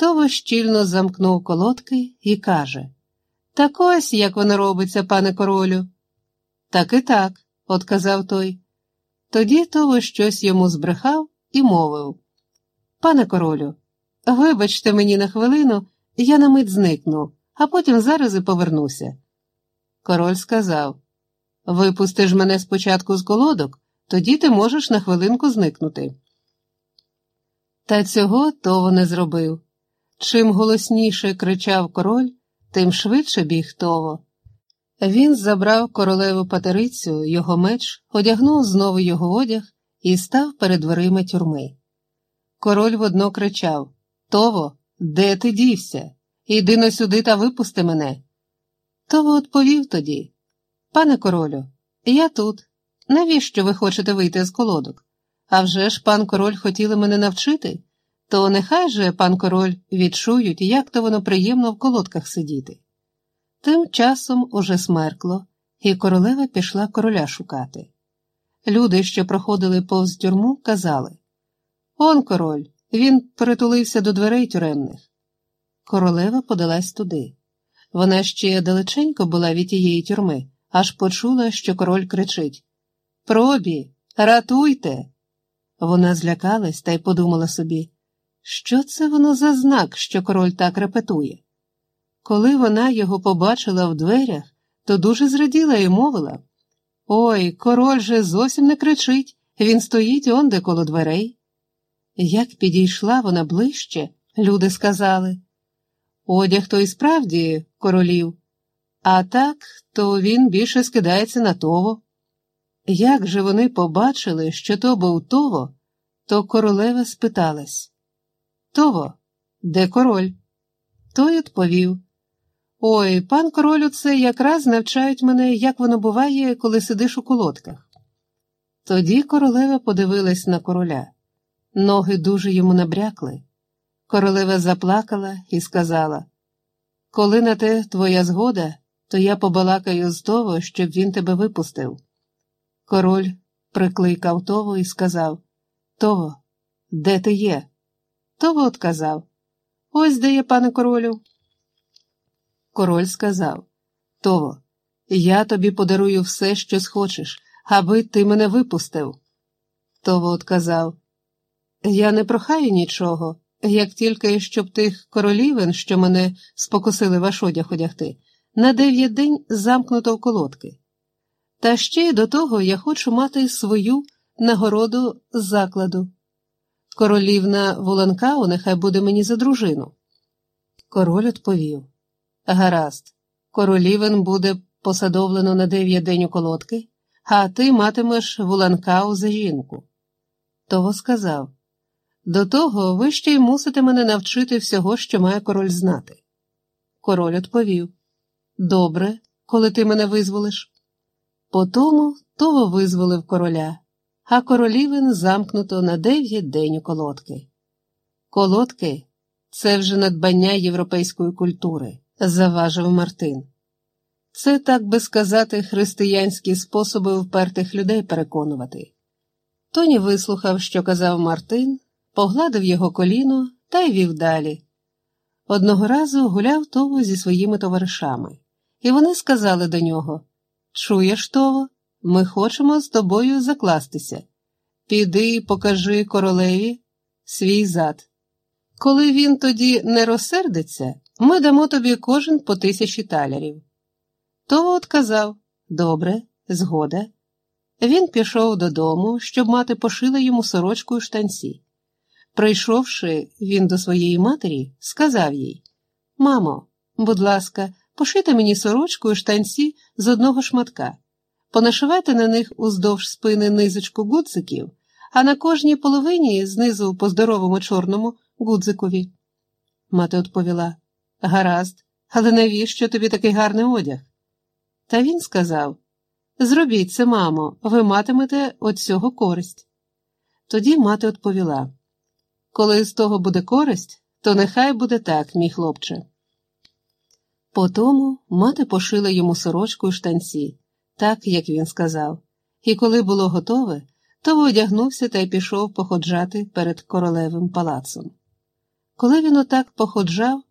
Того щільно замкнув колодки і каже Так ось як воно робиться, пане королю. Так і так, отказав той. Тоді того щось йому збрехав і мовив Пане королю, вибачте мені на хвилину, я на мить зникну, а потім зараз і повернуся. Король сказав Випустиш мене спочатку з колодок, тоді ти можеш на хвилинку зникнути. Та цього того не зробив. Чим голосніше кричав король, тим швидше біг того. Він забрав королеву патерицю, його меч, одягнув знову його одяг і став перед дверима тюрми. Король водно кричав Того, де ти дівся? Іди но сюди та випусти мене. Того відповів тоді Пане королю, я тут. Навіщо ви хочете вийти з колодок? А вже ж пан король хотіли мене навчити, то нехай же пан король відчують, як то воно приємно в колодках сидіти. Тим часом уже смеркло, і королева пішла короля шукати. Люди, що проходили повз тюрму, казали Он король, він притулився до дверей тюремних. Королева подалась туди. Вона ще далеченько була від тієї тюрми, аж почула, що король кричить Пробі, ратуйте. Вона злякалась та й подумала собі, що це воно за знак, що король так репетує. Коли вона його побачила в дверях, то дуже зраділа і мовила Ой, король же зовсім не кричить, він стоїть онде коло дверей. Як підійшла вона ближче, люди сказали Одяг то і справді королів, а так, то він більше скидається на того. Як же вони побачили, що то був того, то королева спиталась Того, де король? Той відповів Ой, пан королю, це якраз навчають мене, як воно буває, коли сидиш у колодках. Тоді королева подивилась на короля. Ноги дуже йому набрякли. Королева заплакала і сказала Коли на те твоя згода, то я побалакаю з того, щоб він тебе випустив. Король прикликав того і сказав Того, де ти є? Того отказав Ось де є, пане королю. Король сказав Того, я тобі подарую все, що схочеш, аби ти мене випустив. Того отказав Я не прохаю нічого, як тільки щоб тих королівен, що мене спокусили ваш одяг одягти, на дев'ять день замкнуто в колодки. Та ще й до того я хочу мати свою нагороду закладу. Королівна Воланкау нехай буде мені за дружину. Король відповів Гаразд, королівен буде посадовлено на дев'ять день у колодки, а ти матимеш Воланкау за жінку. Того сказав До того ви ще й мусите мене навчити всього, що має король знати. Король відповів Добре, коли ти мене визволиш. Потому того визволив короля, а королівин замкнуто на дев'ять день у колодки. Колодки це вже надбання європейської культури, заважив Мартин. Це, так би сказати, християнські способи впертих людей переконувати. Тоні вислухав, що казав Мартин, погладив його коліно та й вів далі. Одного разу гуляв того зі своїми товаришами, і вони сказали до нього Чуєш того, ми хочемо з тобою закластися. Піди і покажи королеві свій зад. Коли він тоді не розсердиться, ми дамо тобі кожен по тисячі талярів. Того отказав добре, згода. Він пішов додому, щоб мати пошила йому сорочку у штанці. Прийшовши він до своєї матері, сказав їй Мамо, будь ласка, пошити мені сорочку і штанці з одного шматка, понашивайте на них уздовж спини низочку гудзиків, а на кожній половині знизу по здоровому чорному гудзикові. Мати відповіла Гаразд, але навіщо тобі такий гарний одяг? Та він сказав Зробіть це, мамо, ви матимете від цього користь. Тоді мати відповіла Коли з того буде користь, то нехай буде так, мій хлопче. Потому мати пошила йому сорочку і штанці, так, як він сказав, і коли було готове, то одягнувся та й пішов походжати перед королевим палацом. Коли він отак походжав,